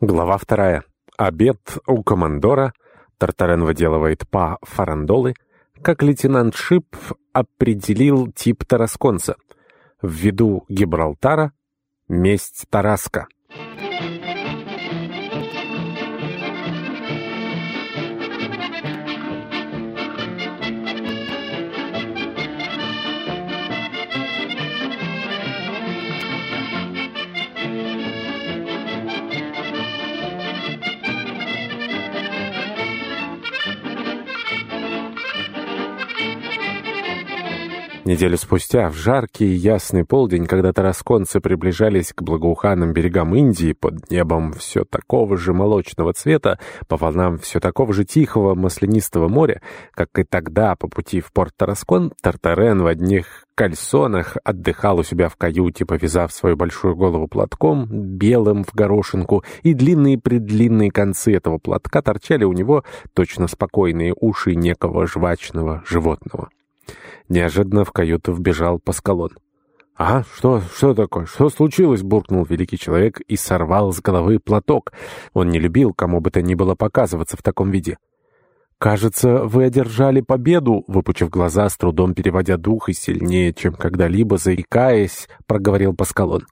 Глава вторая. Обед у командора. Тартарен выделывает по фарандолы. Как лейтенант Шип определил тип тарасконца. В виду Гибралтара. Месть Тараска. Неделю спустя, в жаркий и ясный полдень, когда тарасконцы приближались к благоуханным берегам Индии под небом все такого же молочного цвета, по волнам все такого же тихого маслянистого моря, как и тогда по пути в порт Тараскон, Тартарен в одних кальсонах отдыхал у себя в каюте, повязав свою большую голову платком, белым в горошинку, и длинные-предлинные концы этого платка торчали у него точно спокойные уши некого жвачного животного. Неожиданно в каюту вбежал Паскалон. «А, что, что такое? Что случилось?» — буркнул великий человек и сорвал с головы платок. Он не любил кому бы то ни было показываться в таком виде. «Кажется, вы одержали победу», — выпучив глаза, с трудом переводя дух и сильнее, чем когда-либо, заикаясь, проговорил Паскалон.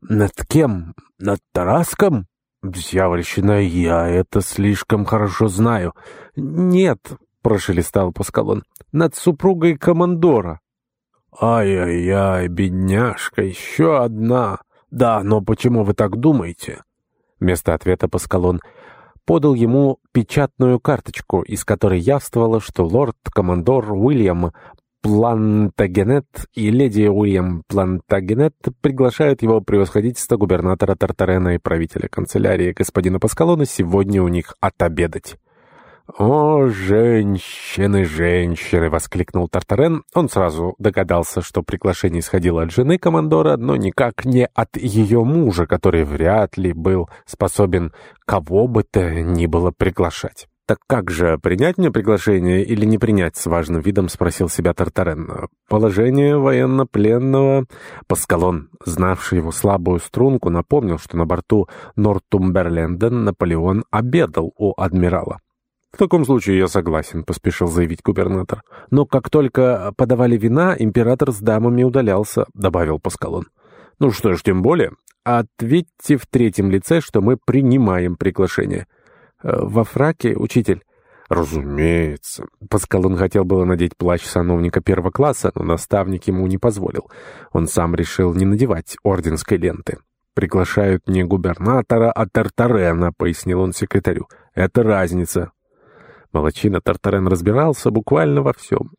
«Над кем? Над Тараском?» «Дьявольщина, я это слишком хорошо знаю». «Нет», — прошелестал Паскалон над супругой командора. «Ай-яй-яй, бедняжка, еще одна. Да, но почему вы так думаете?» Вместо ответа Паскалон подал ему печатную карточку, из которой явствовало, что лорд-командор Уильям Плантагенет и леди Уильям Плантагенет приглашают его превосходительство губернатора Тартарена и правителя канцелярии господина Паскалона сегодня у них отобедать. «О, женщины, женщины!» — воскликнул Тартарен. Он сразу догадался, что приглашение исходило от жены командора, но никак не от ее мужа, который вряд ли был способен кого бы то ни было приглашать. «Так как же, принять мне приглашение или не принять?» — с важным видом спросил себя Тартарен. Положение военнопленного... Паскалон, знавший его слабую струнку, напомнил, что на борту Нортумберленда Наполеон обедал у адмирала. «В таком случае я согласен», — поспешил заявить губернатор. «Но как только подавали вина, император с дамами удалялся», — добавил Паскалон. «Ну что ж, тем более. Ответьте в третьем лице, что мы принимаем приглашение». «Э, «Во фраке, учитель?» «Разумеется». Паскалон хотел было надеть плащ сановника первого класса, но наставник ему не позволил. Он сам решил не надевать орденской ленты. «Приглашают не губернатора, а Тартарена», — пояснил он секретарю. «Это разница. Молочина Тартарен разбирался буквально во всем.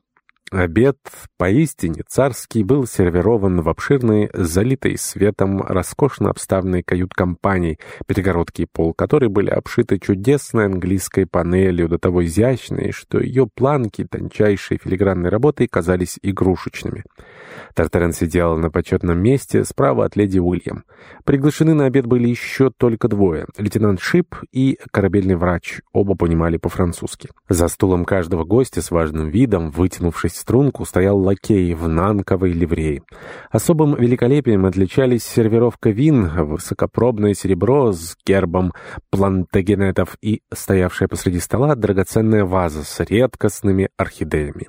Обед, поистине царский, был сервирован в обширной, залитой светом, роскошно обставленной кают-компании, перегородки и пол которой были обшиты чудесной английской панелью, до того изящной, что ее планки тончайшей филигранной работой казались игрушечными. Тартарен сидел на почетном месте справа от леди Уильям. Приглашены на обед были еще только двое — лейтенант Шип и корабельный врач. Оба понимали по-французски. За стулом каждого гостя с важным видом, вытянувшись струнку, стоял лакей в нанковой ливреи. Особым великолепием отличались сервировка вин, высокопробное серебро с гербом плантагенетов и стоявшая посреди стола драгоценная ваза с редкостными орхидеями.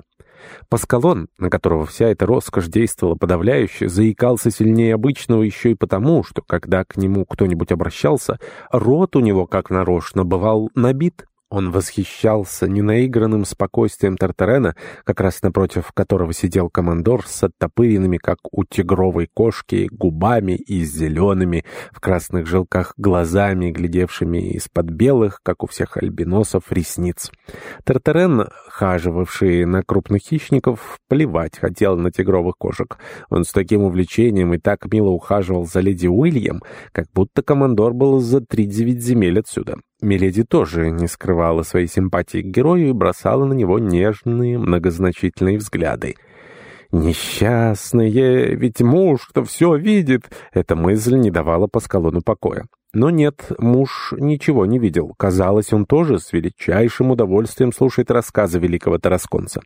Паскалон, на которого вся эта роскошь действовала подавляюще, заикался сильнее обычного еще и потому, что, когда к нему кто-нибудь обращался, рот у него, как нарочно, бывал набит. Он восхищался ненаигранным спокойствием Тартарена, как раз напротив которого сидел командор с оттопыренными, как у тигровой кошки, губами и зелеными, в красных жилках глазами, глядевшими из-под белых, как у всех альбиносов, ресниц. Тартарен, хаживавший на крупных хищников, плевать хотел на тигровых кошек. Он с таким увлечением и так мило ухаживал за леди Уильям, как будто командор был за три девять земель отсюда. Миледи тоже не скрывала своей симпатии к герою и бросала на него нежные, многозначительные взгляды. «Несчастные, ведь муж-то все видит!» Эта мысль не давала Паскалону покоя. Но нет, муж ничего не видел. Казалось, он тоже с величайшим удовольствием слушает рассказы великого тарасконца.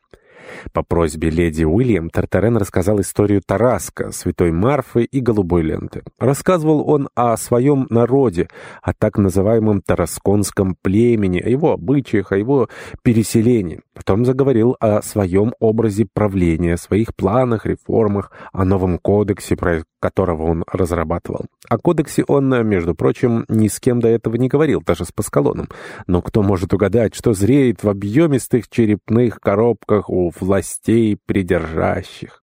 По просьбе леди Уильям Тартарен рассказал историю Тараска, святой Марфы и голубой ленты. Рассказывал он о своем народе, о так называемом тарасконском племени, о его обычаях, о его переселении. Потом заговорил о своем образе правления, о своих планах, реформах, о новом кодексе, которого он разрабатывал. О кодексе он, между прочим, ни с кем до этого не говорил, даже с Паскалоном. Но кто может угадать, что зреет в объемистых черепных коробках у властей придержащих?